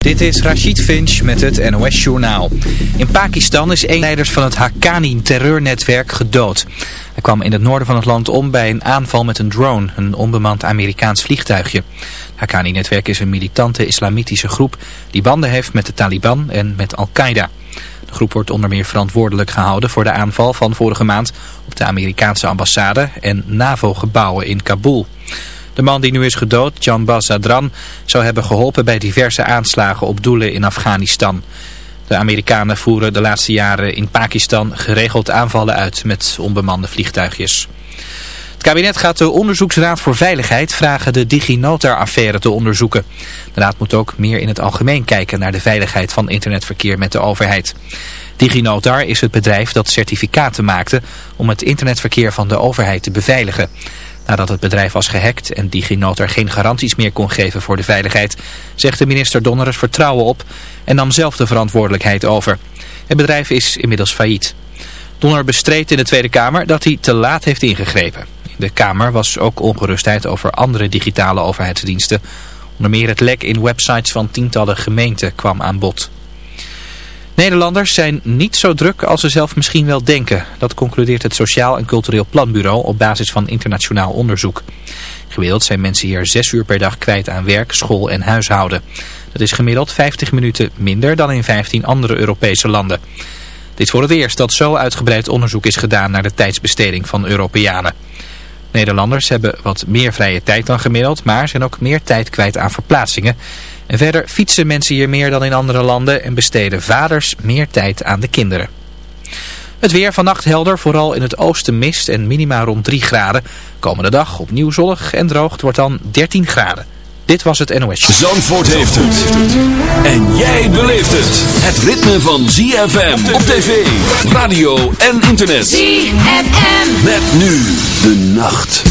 Dit is Rashid Finch met het NOS Journaal. In Pakistan is een leiders van het Haqqani-terreurnetwerk gedood. Hij kwam in het noorden van het land om bij een aanval met een drone, een onbemand Amerikaans vliegtuigje. Het Haqqani-netwerk is een militante islamitische groep die banden heeft met de Taliban en met Al-Qaeda. De groep wordt onder meer verantwoordelijk gehouden voor de aanval van vorige maand op de Amerikaanse ambassade en NAVO-gebouwen in Kabul. De man die nu is gedood, Jan Bas Adran, zou hebben geholpen bij diverse aanslagen op doelen in Afghanistan. De Amerikanen voeren de laatste jaren in Pakistan geregeld aanvallen uit met onbemande vliegtuigjes. Het kabinet gaat de Onderzoeksraad voor Veiligheid vragen de DigiNotar-affaire te onderzoeken. De raad moet ook meer in het algemeen kijken naar de veiligheid van internetverkeer met de overheid. DigiNotar is het bedrijf dat certificaten maakte om het internetverkeer van de overheid te beveiligen. Nadat het bedrijf was gehackt en DigiNotar geen garanties meer kon geven voor de veiligheid, zegt de minister Donner het vertrouwen op en nam zelf de verantwoordelijkheid over. Het bedrijf is inmiddels failliet. Donner bestreed in de Tweede Kamer dat hij te laat heeft ingegrepen. In de Kamer was ook ongerustheid over andere digitale overheidsdiensten. Onder meer het lek in websites van tientallen gemeenten kwam aan bod. Nederlanders zijn niet zo druk als ze zelf misschien wel denken. Dat concludeert het Sociaal en Cultureel Planbureau op basis van internationaal onderzoek. Gemiddeld zijn mensen hier zes uur per dag kwijt aan werk, school en huishouden. Dat is gemiddeld 50 minuten minder dan in 15 andere Europese landen. Dit is voor het eerst dat zo uitgebreid onderzoek is gedaan naar de tijdsbesteding van Europeanen. Nederlanders hebben wat meer vrije tijd dan gemiddeld, maar zijn ook meer tijd kwijt aan verplaatsingen. En verder fietsen mensen hier meer dan in andere landen en besteden vaders meer tijd aan de kinderen. Het weer vannacht helder, vooral in het oosten mist en minima rond 3 graden. Komende dag opnieuw zonnig en droog, het wordt dan 13 graden. Dit was het NOS. Zandvoort heeft het. En jij beleeft het. Het ritme van ZFM op tv, radio en internet. ZFM. Met nu de nacht.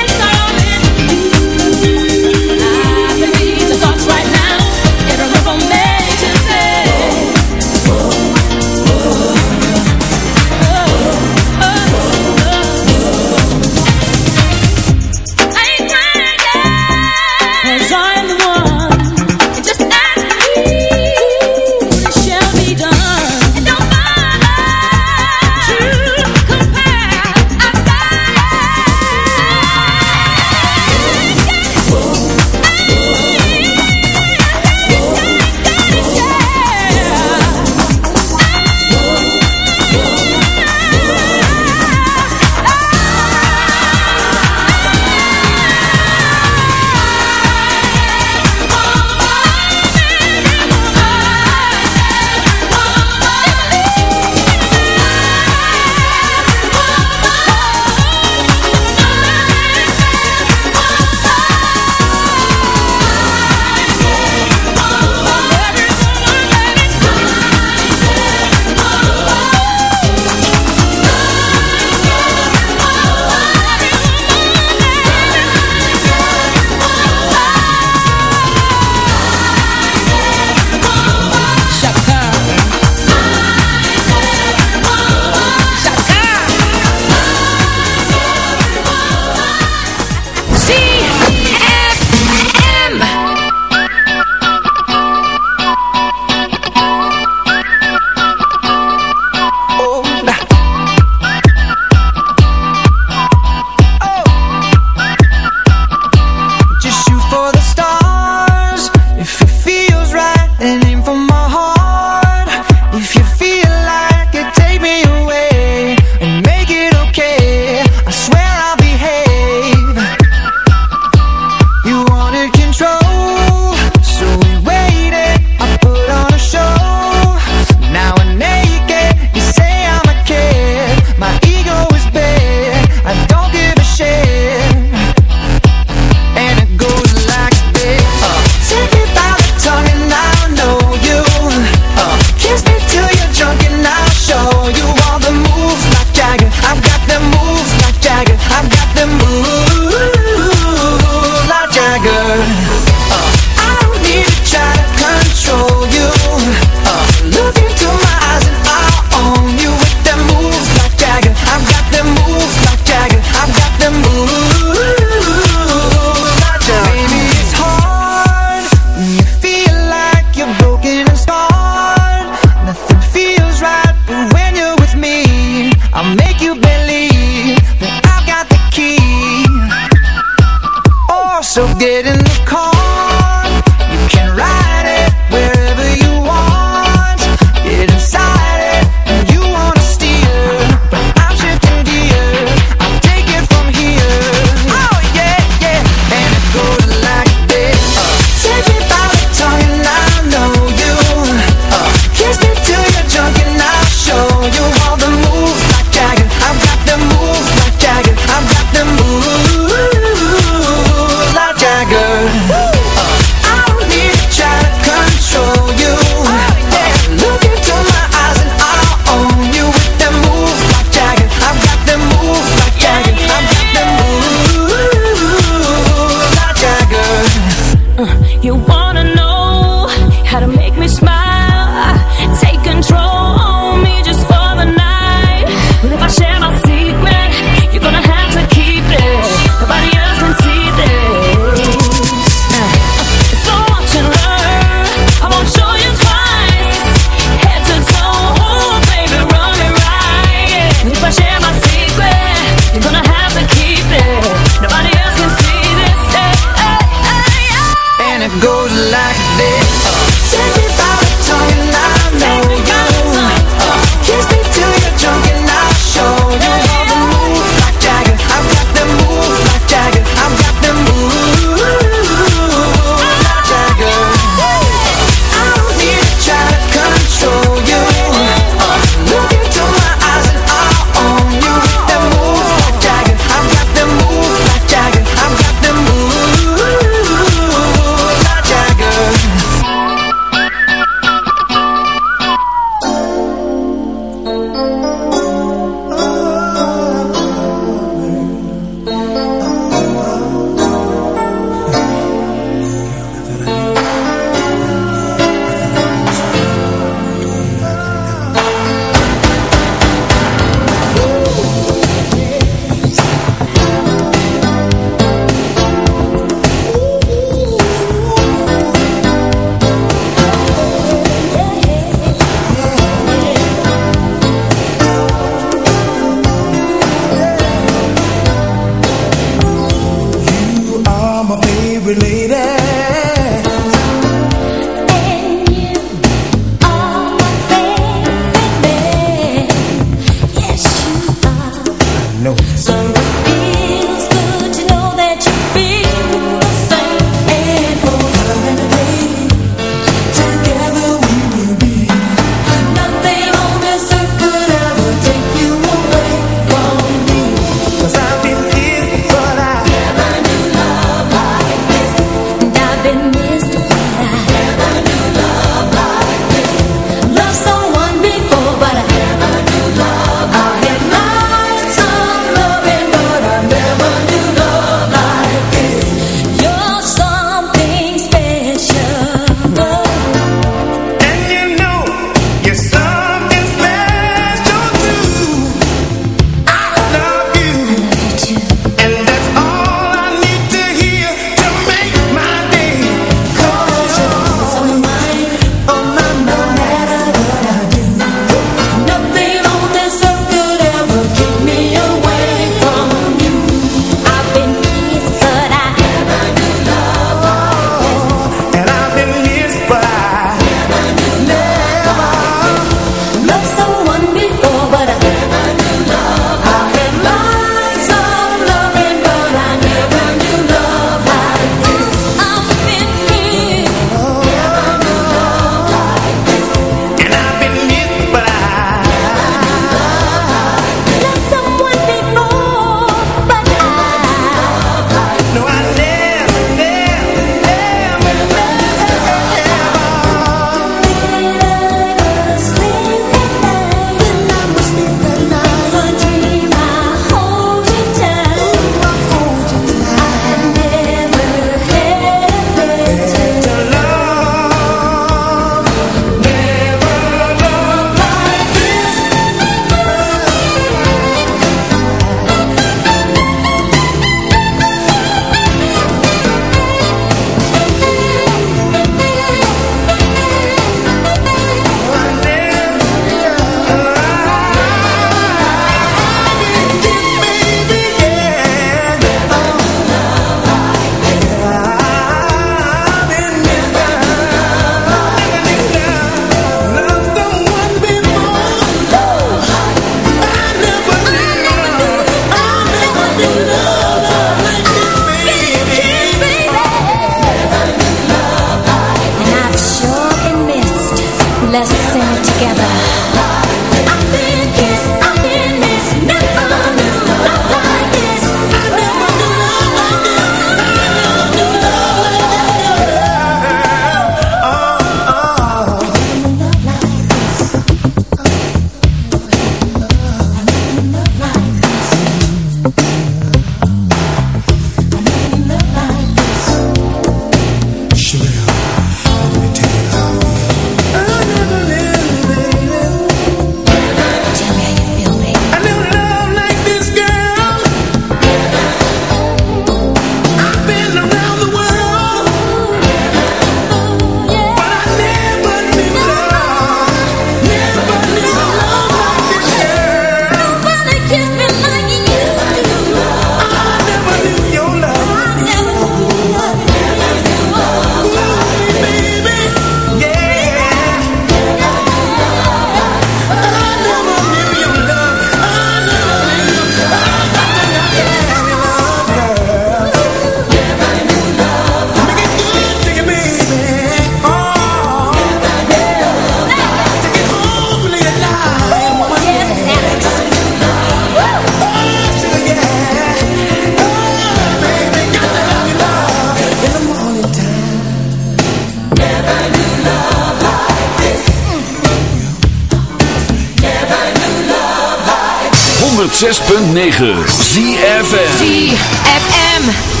106.9 ZFM ZFM.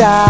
And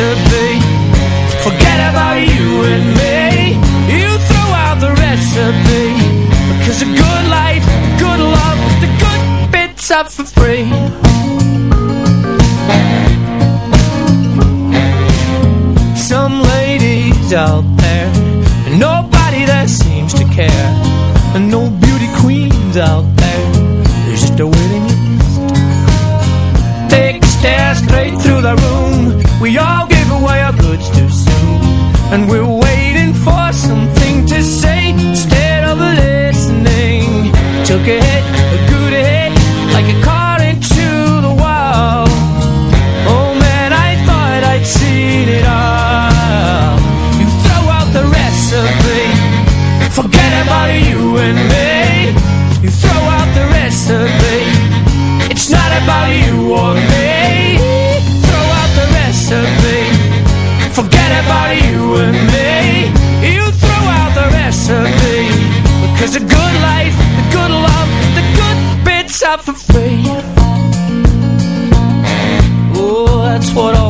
to be. Forget about you and me. You throw out the recipe. Because a good life, a good love, the good bits up for took a hit, a good hit, like a car into the wall. Oh man, I thought I'd seen it all. You throw out the recipe, forget about you and me. You throw out the recipe, it's not about you or me. Throw out the recipe, forget about you and me. You throw out the recipe, because it goes got for free. Oh, that's what I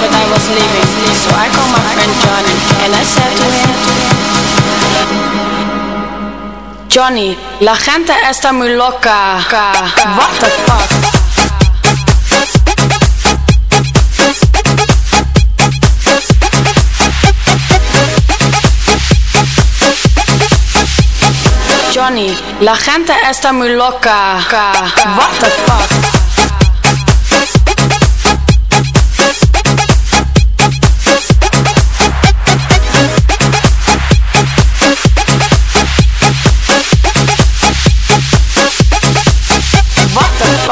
That I was leaving, so I called my friend Johnny and I said Johnny, la gente está muy loca. What the fuck? Johnny, la gente está muy loca. What the fuck?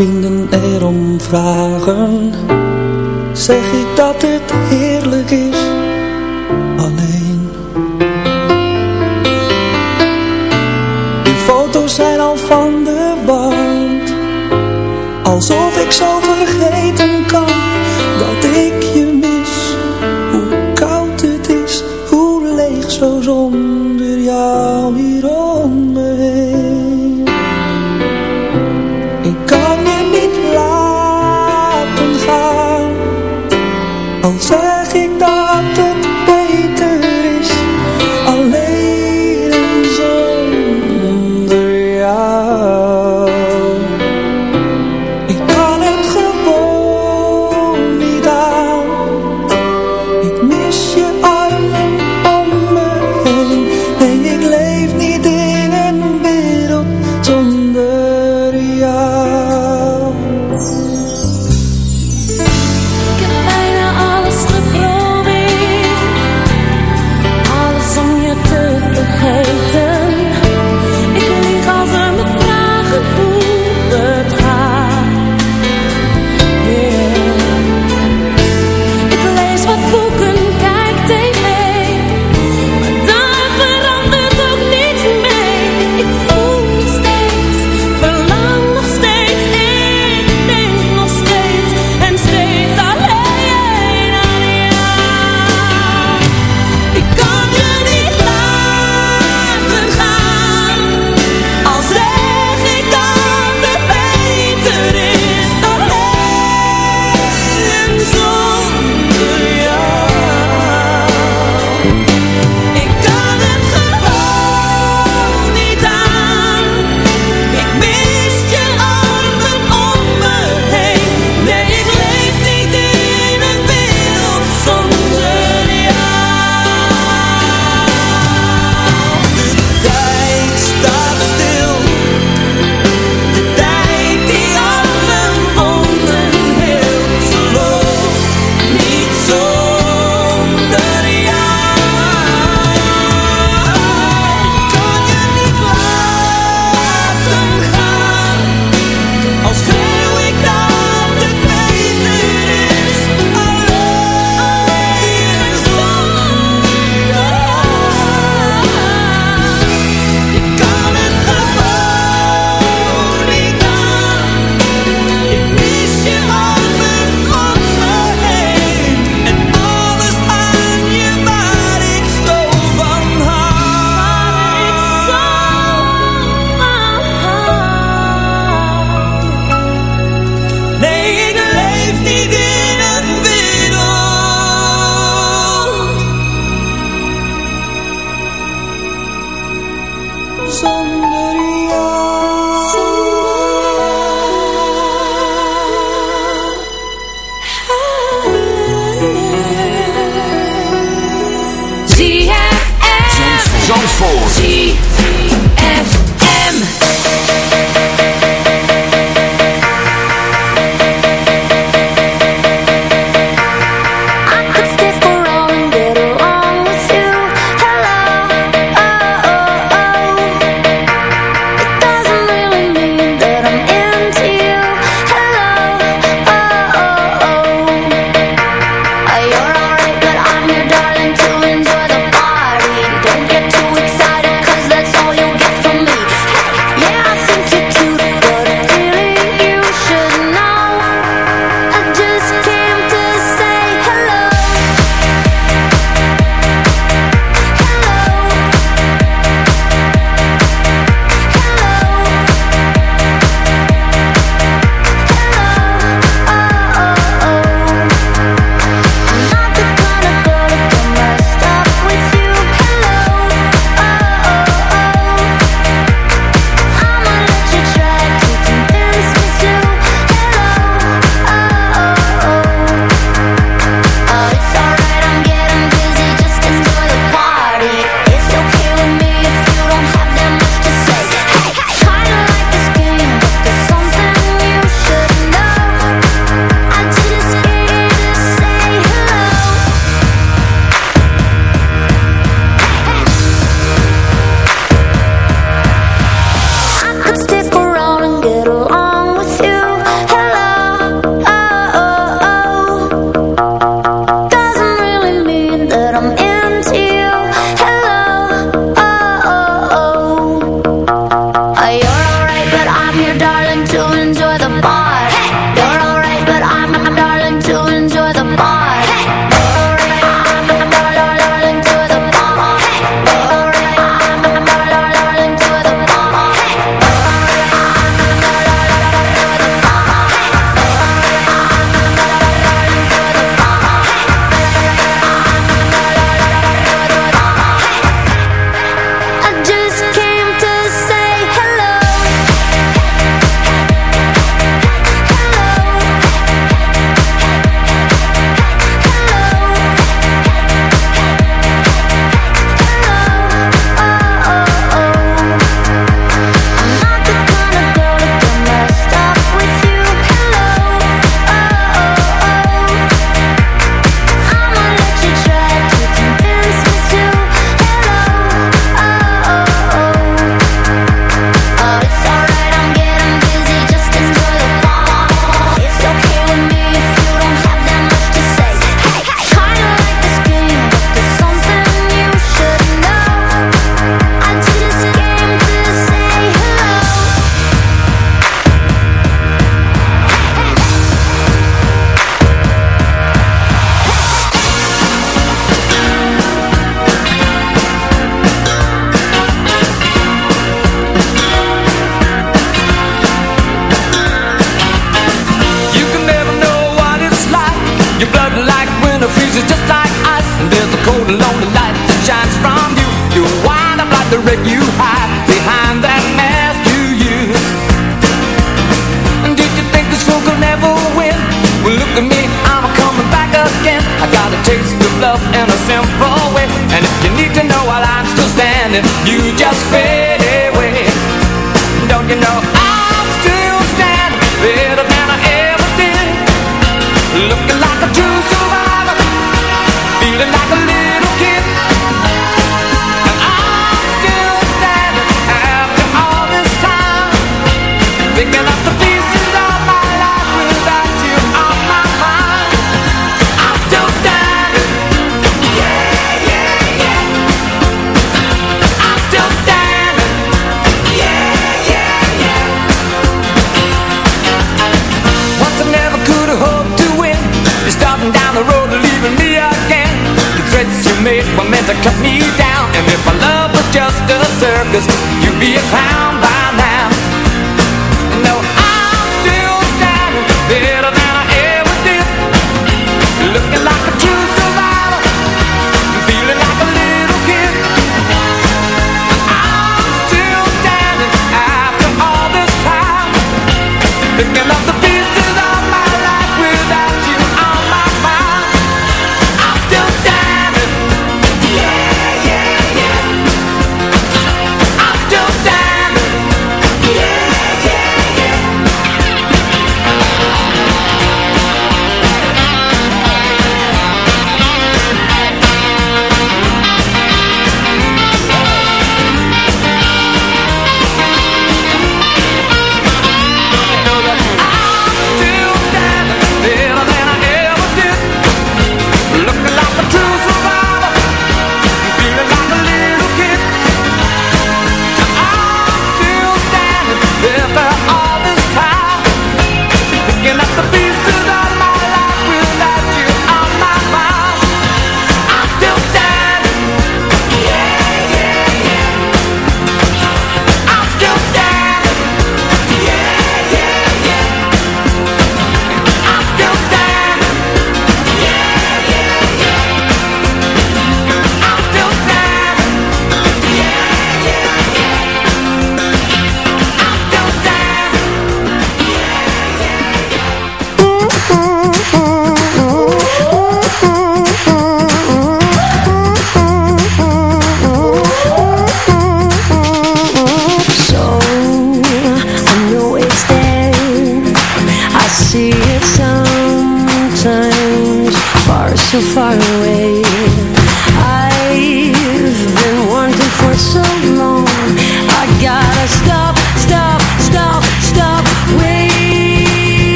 vrienden erom vragen Zeg ik dat het heerlijk is Alleen. De foto's zijn al van de wand Alsof ik zo vergeet